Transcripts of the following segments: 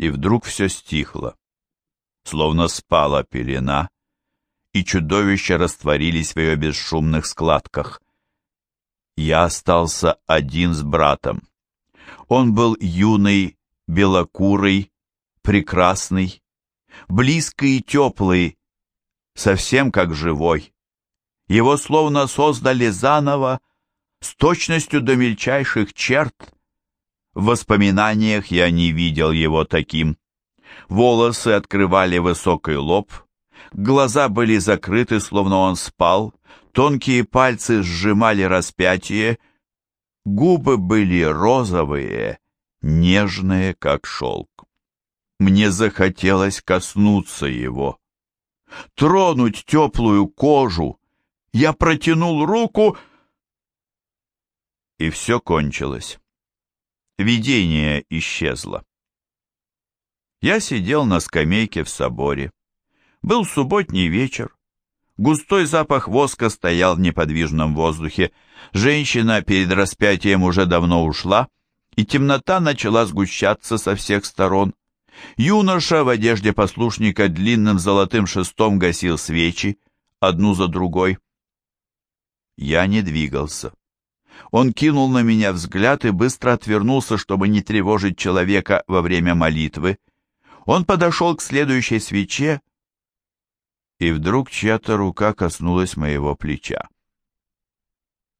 И вдруг все стихло, словно спала пелена, и чудовища растворились в ее бесшумных складках. Я остался один с братом. Он был юный, белокурый, прекрасный, близкий и теплый, совсем как живой. Его словно создали заново, с точностью до мельчайших черт. В воспоминаниях я не видел его таким. Волосы открывали высокий лоб, глаза были закрыты, словно он спал, тонкие пальцы сжимали распятие, губы были розовые, нежные, как шелк. Мне захотелось коснуться его, тронуть теплую кожу. Я протянул руку, и все кончилось. Видение исчезло. Я сидел на скамейке в соборе. Был субботний вечер. Густой запах воска стоял в неподвижном воздухе. Женщина перед распятием уже давно ушла, и темнота начала сгущаться со всех сторон. Юноша в одежде послушника длинным золотым шестом гасил свечи, одну за другой. Я не двигался. Он кинул на меня взгляд и быстро отвернулся, чтобы не тревожить человека во время молитвы. Он подошел к следующей свече, и вдруг чья-то рука коснулась моего плеча.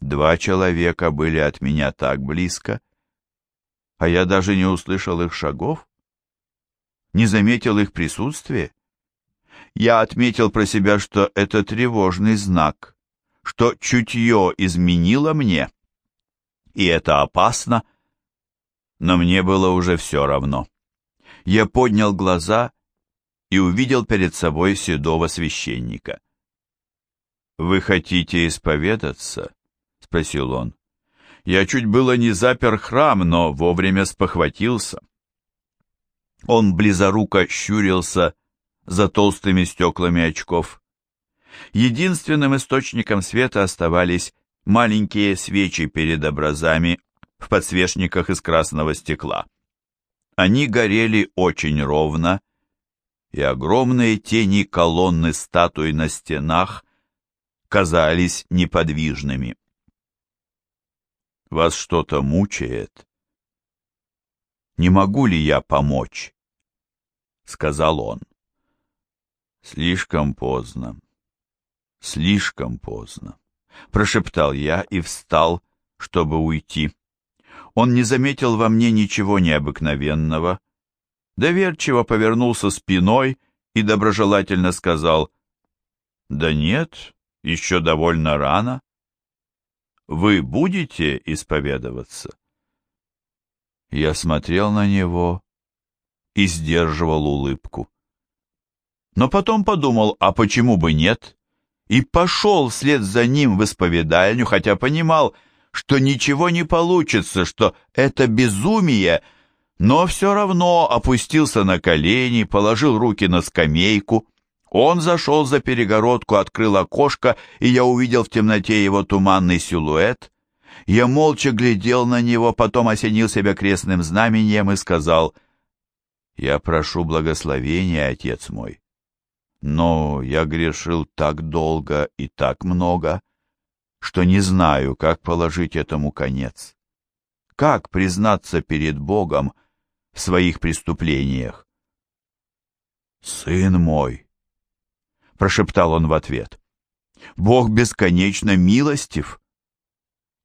Два человека были от меня так близко, а я даже не услышал их шагов не заметил их присутствия. Я отметил про себя, что это тревожный знак, что чутье изменило мне, и это опасно, но мне было уже все равно. Я поднял глаза и увидел перед собой седого священника. «Вы хотите исповедаться?» — спросил он. Я чуть было не запер храм, но вовремя спохватился. Он близоруко щурился за толстыми стеклами очков. Единственным источником света оставались маленькие свечи перед образами в подсвечниках из красного стекла. Они горели очень ровно, и огромные тени колонны статуй на стенах казались неподвижными. «Вас что-то мучает?» не могу ли я помочь?» — сказал он. «Слишком поздно, слишком поздно», — прошептал я и встал, чтобы уйти. Он не заметил во мне ничего необыкновенного, доверчиво повернулся спиной и доброжелательно сказал, «Да нет, еще довольно рано. Вы будете исповедоваться?» Я смотрел на него и сдерживал улыбку. Но потом подумал, а почему бы нет? И пошел вслед за ним в исповедальню, хотя понимал, что ничего не получится, что это безумие, но все равно опустился на колени, положил руки на скамейку. Он зашел за перегородку, открыл окошко, и я увидел в темноте его туманный силуэт. Я молча глядел на него, потом осенил себя крестным знамением и сказал, «Я прошу благословения, отец мой, но я грешил так долго и так много, что не знаю, как положить этому конец. Как признаться перед Богом в своих преступлениях?» «Сын мой!» — прошептал он в ответ. «Бог бесконечно милостив»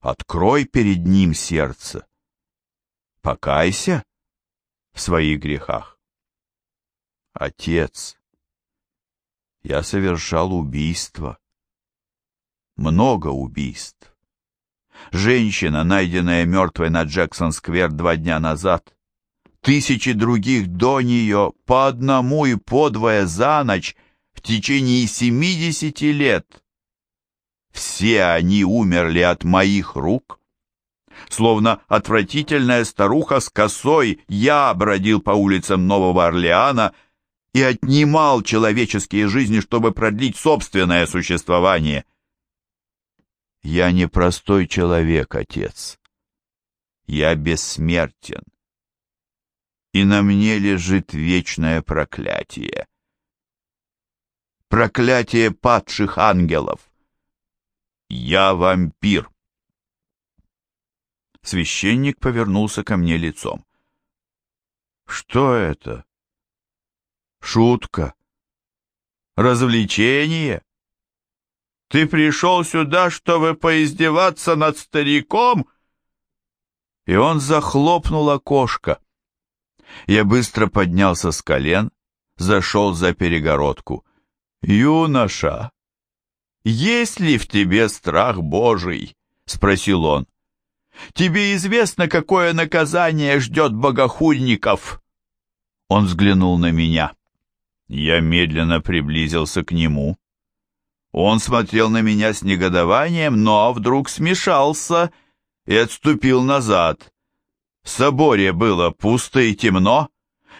Открой перед ним сердце. Покайся в своих грехах. Отец, я совершал убийство. Много убийств. Женщина, найденная мертвой на Джексон-сквер два дня назад. Тысячи других до нее, по одному и по двое за ночь, в течение семидесяти лет. Все они умерли от моих рук. Словно отвратительная старуха с косой, я бродил по улицам Нового Орлеана и отнимал человеческие жизни, чтобы продлить собственное существование. Я не простой человек, отец. Я бессмертен. и на мне лежит вечное проклятие. Проклятие падших ангелов. Я вампир. Священник повернулся ко мне лицом. Что это? Шутка? Развлечение? Ты пришел сюда, чтобы поиздеваться над стариком? И он захлопнул окошко. Я быстро поднялся с колен, зашел за перегородку. «Юноша, есть ли в тебе страх Божий?» — спросил он. «Тебе известно, какое наказание ждет богохульников?» Он взглянул на меня. Я медленно приблизился к нему. Он смотрел на меня с негодованием, но вдруг смешался и отступил назад. В соборе было пусто и темно,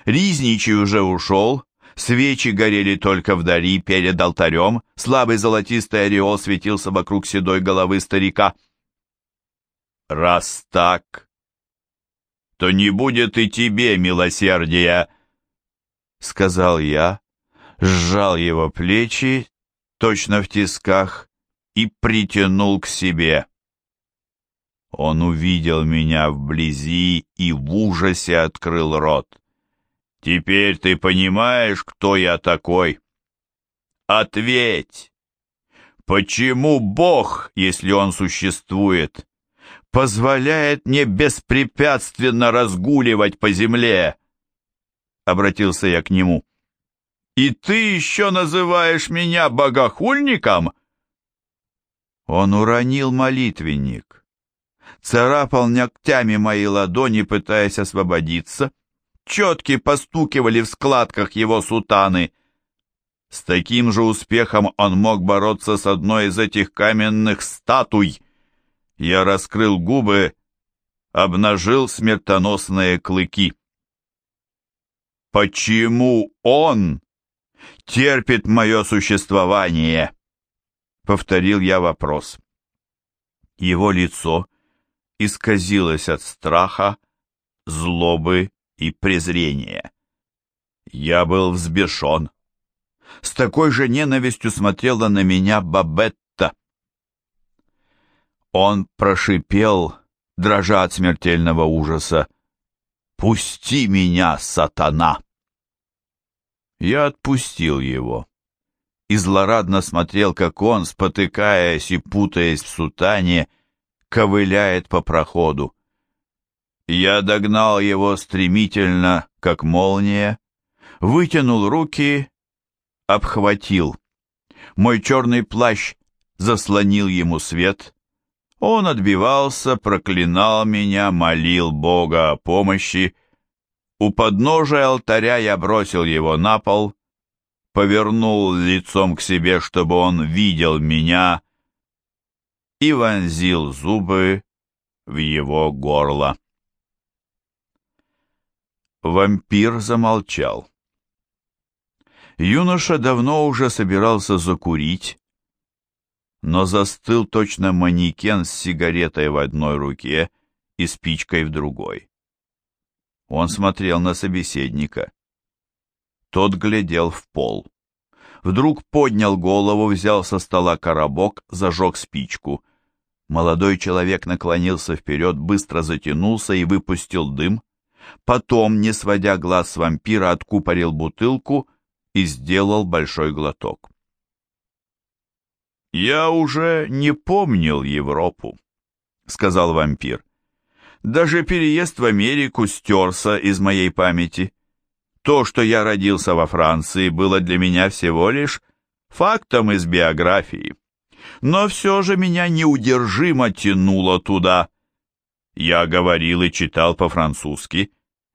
Ризничий уже ушел, свечи горели только вдали перед алтарем, слабый золотистый ореол светился вокруг седой головы старика. «Раз так, то не будет и тебе милосердия», — сказал я, сжал его плечи, точно в тисках, и притянул к себе. Он увидел меня вблизи и в ужасе открыл рот. «Теперь ты понимаешь, кто я такой? Ответь! Почему Бог, если Он существует, позволяет мне беспрепятственно разгуливать по земле?» Обратился я к нему. «И ты еще называешь меня богохульником?» Он уронил молитвенник царапал ногтями мои ладони, пытаясь освободиться. Четки постукивали в складках его сутаны. С таким же успехом он мог бороться с одной из этих каменных статуй. Я раскрыл губы, обнажил смертоносные клыки. «Почему он терпит мое существование?» — повторил я вопрос. Его лицо исказилось от страха, злобы и презрения. Я был взбешен. С такой же ненавистью смотрела на меня Бабетта. Он прошипел, дрожа от смертельного ужаса, «Пусти меня, сатана!» Я отпустил его и злорадно смотрел, как он, спотыкаясь и путаясь в сутане, ковыляет по проходу. Я догнал его стремительно, как молния, вытянул руки, обхватил. Мой черный плащ заслонил ему свет. Он отбивался, проклинал меня, молил Бога о помощи. У подножия алтаря я бросил его на пол, повернул лицом к себе, чтобы он видел меня, и вонзил зубы в его горло. Вампир замолчал. Юноша давно уже собирался закурить, но застыл точно манекен с сигаретой в одной руке и спичкой в другой. Он смотрел на собеседника. Тот глядел в пол. Вдруг поднял голову, взял со стола коробок, зажег спичку — Молодой человек наклонился вперед, быстро затянулся и выпустил дым. Потом, не сводя глаз с вампира, откупорил бутылку и сделал большой глоток. «Я уже не помнил Европу», — сказал вампир. «Даже переезд в Америку стерся из моей памяти. То, что я родился во Франции, было для меня всего лишь фактом из биографии но все же меня неудержимо тянуло туда. Я говорил и читал по-французски,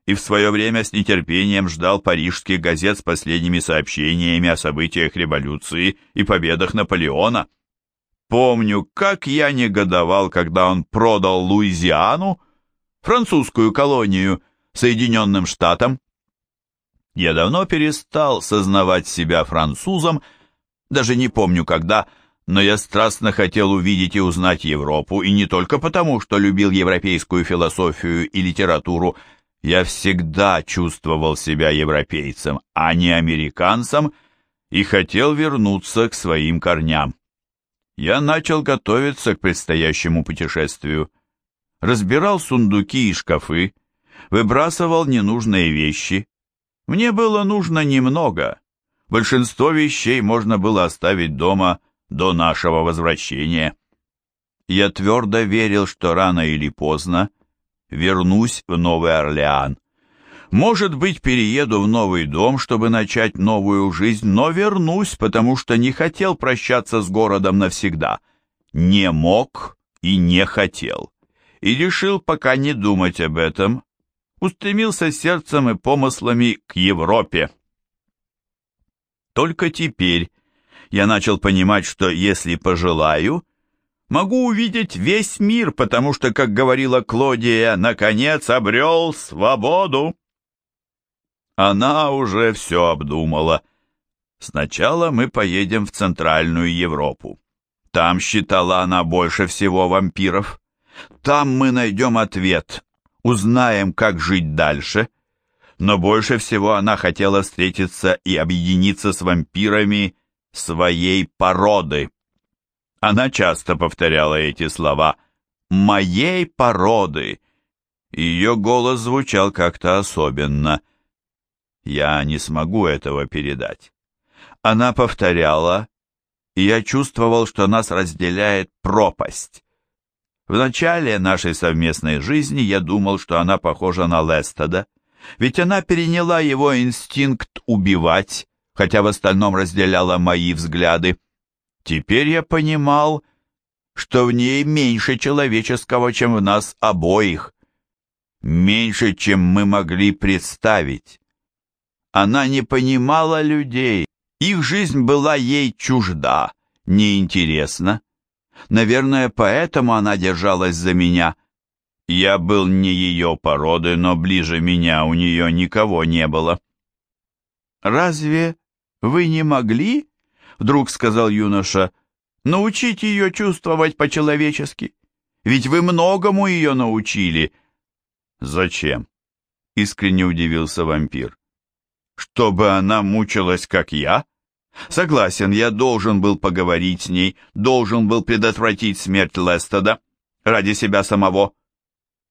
и в свое время с нетерпением ждал парижских газет с последними сообщениями о событиях революции и победах Наполеона. Помню, как я негодовал, когда он продал Луизиану, французскую колонию, Соединенным Штатам. Я давно перестал сознавать себя французом, даже не помню когда, но я страстно хотел увидеть и узнать Европу, и не только потому, что любил европейскую философию и литературу. Я всегда чувствовал себя европейцем, а не американцем, и хотел вернуться к своим корням. Я начал готовиться к предстоящему путешествию. Разбирал сундуки и шкафы, выбрасывал ненужные вещи. Мне было нужно немного. Большинство вещей можно было оставить дома до нашего возвращения. Я твердо верил, что рано или поздно вернусь в Новый Орлеан. Может быть, перееду в новый дом, чтобы начать новую жизнь, но вернусь, потому что не хотел прощаться с городом навсегда. Не мог и не хотел. И решил пока не думать об этом. Устремился сердцем и помыслами к Европе. Только теперь я начал понимать, что если пожелаю, могу увидеть весь мир, потому что, как говорила Клодия, наконец обрел свободу. Она уже все обдумала. Сначала мы поедем в Центральную Европу. Там, считала она, больше всего вампиров. Там мы найдем ответ, узнаем, как жить дальше. Но больше всего она хотела встретиться и объединиться с вампирами своей породы. Она часто повторяла эти слова «моей породы». Ее голос звучал как-то особенно. Я не смогу этого передать. Она повторяла, и я чувствовал, что нас разделяет пропасть. В начале нашей совместной жизни я думал, что она похожа на Лестода, ведь она переняла его инстинкт убивать, хотя в остальном разделяла мои взгляды. Теперь я понимал, что в ней меньше человеческого, чем в нас обоих, меньше, чем мы могли представить. Она не понимала людей, их жизнь была ей чужда, неинтересна. Наверное, поэтому она держалась за меня. Я был не ее породы, но ближе меня у нее никого не было. «Разве вы не могли, — вдруг сказал юноша, — научить ее чувствовать по-человечески? Ведь вы многому ее научили». «Зачем?» — искренне удивился вампир. Чтобы она мучилась, как я? Согласен, я должен был поговорить с ней, должен был предотвратить смерть Лестода ради себя самого.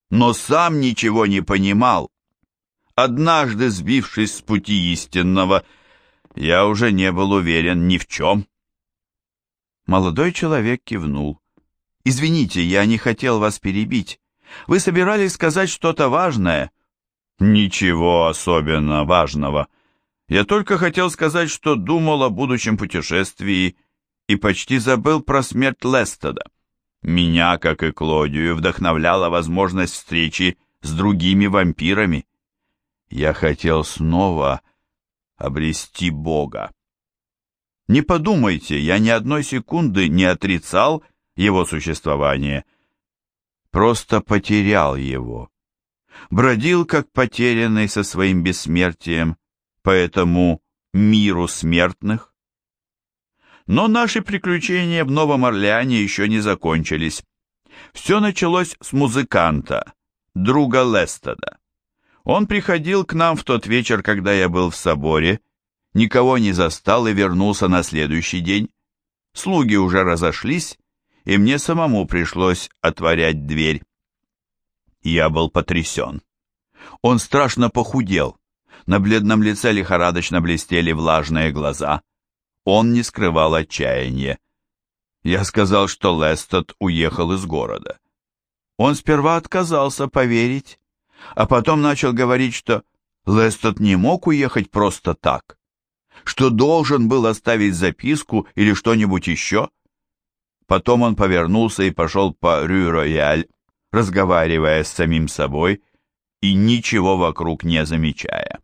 Но сам ничего не понимал. Однажды, сбившись с пути истинного, я уже не был уверен ни в чем. Молодой человек кивнул. «Извините, я не хотел вас перебить. Вы собирались сказать что-то важное?» «Ничего особенно важного», я только хотел сказать, что думал о будущем путешествии и почти забыл про смерть Лестода. Меня, как и Клодию, вдохновляла возможность встречи с другими вампирами. Я хотел снова обрести Бога. Не подумайте, я ни одной секунды не отрицал его существование, просто потерял его. Бродил, как потерянный со своим бессмертием, по этому миру смертных. Но наши приключения в Новом Орлеане еще не закончились. Все началось с музыканта, друга Лестода. Он приходил к нам в тот вечер, когда я был в соборе, никого не застал и вернулся на следующий день. Слуги уже разошлись, и мне самому пришлось отворять дверь. Я был потрясен. Он страшно похудел. На бледном лице лихорадочно блестели влажные глаза. Он не скрывал отчаяния. Я сказал, что Лестед уехал из города. Он сперва отказался поверить, а потом начал говорить, что Лестед не мог уехать просто так, что должен был оставить записку или что-нибудь еще. Потом он повернулся и пошел по Рю-Рояль, разговаривая с самим собой и ничего вокруг не замечая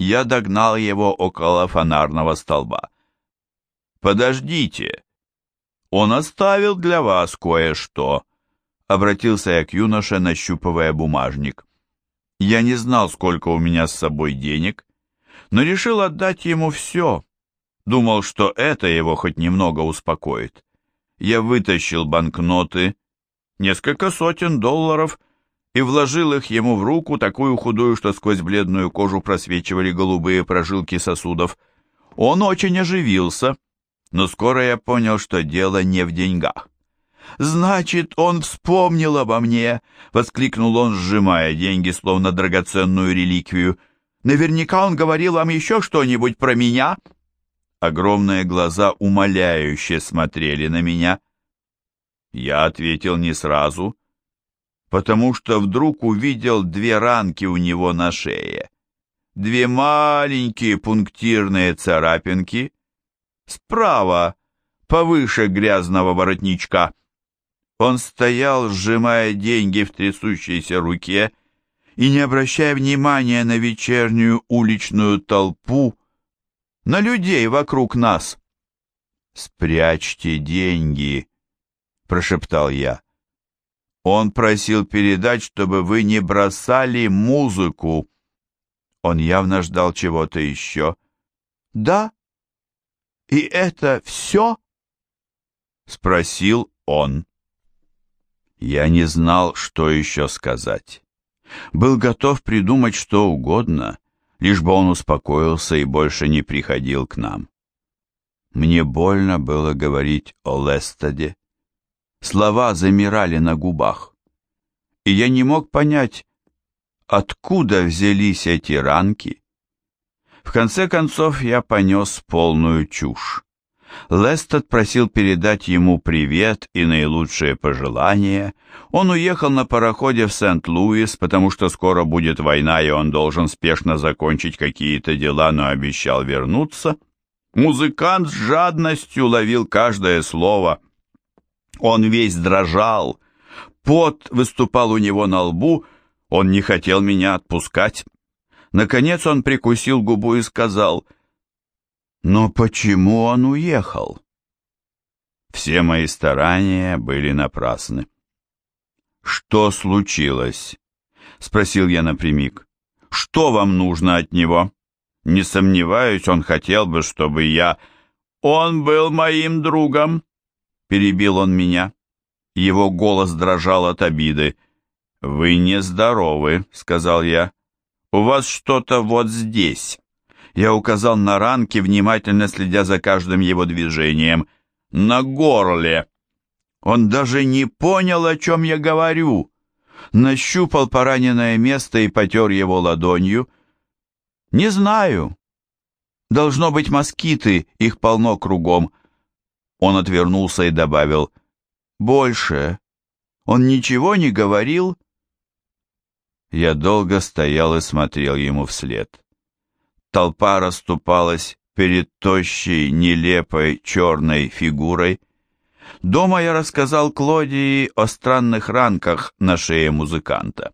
я догнал его около фонарного столба. «Подождите! Он оставил для вас кое-что», — обратился я к юноше, нащупывая бумажник. Я не знал, сколько у меня с собой денег, но решил отдать ему все. Думал, что это его хоть немного успокоит. Я вытащил банкноты, несколько сотен долларов, и вложил их ему в руку, такую худую, что сквозь бледную кожу просвечивали голубые прожилки сосудов. Он очень оживился, но скоро я понял, что дело не в деньгах. «Значит, он вспомнил обо мне!» — воскликнул он, сжимая деньги, словно драгоценную реликвию. «Наверняка он говорил вам еще что-нибудь про меня?» Огромные глаза умоляюще смотрели на меня. Я ответил не сразу, потому что вдруг увидел две ранки у него на шее. Две маленькие пунктирные царапинки. Справа, повыше грязного воротничка. Он стоял, сжимая деньги в трясущейся руке и не обращая внимания на вечернюю уличную толпу, на людей вокруг нас. «Спрячьте деньги», — прошептал я. Он просил передать, чтобы вы не бросали музыку. Он явно ждал чего-то еще. «Да? И это все?» — спросил он. Я не знал, что еще сказать. Был готов придумать что угодно, лишь бы он успокоился и больше не приходил к нам. Мне больно было говорить о Лестаде. Слова замирали на губах, и я не мог понять, откуда взялись эти ранки. В конце концов я понес полную чушь. Лестед просил передать ему привет и наилучшие пожелания. Он уехал на пароходе в Сент-Луис, потому что скоро будет война, и он должен спешно закончить какие-то дела, но обещал вернуться. Музыкант с жадностью ловил каждое слово. Он весь дрожал, пот выступал у него на лбу, он не хотел меня отпускать. Наконец он прикусил губу и сказал — но почему он уехал? Все мои старания были напрасны. «Что случилось?» — спросил я напрямик. «Что вам нужно от него?» «Не сомневаюсь, он хотел бы, чтобы я...» «Он был моим другом!» — перебил он меня. Его голос дрожал от обиды. «Вы нездоровы», — сказал я. «У вас что-то вот здесь». Я указал на ранки, внимательно следя за каждым его движением. На горле. Он даже не понял, о чем я говорю. Нащупал пораненное место и потер его ладонью. Не знаю. Должно быть москиты, их полно кругом. Он отвернулся и добавил. Больше. Он ничего не говорил? Я долго стоял и смотрел ему вслед. Толпа расступалась перед тощей, нелепой, черной фигурой. Дома я рассказал Клодии о странных ранках на шее музыканта.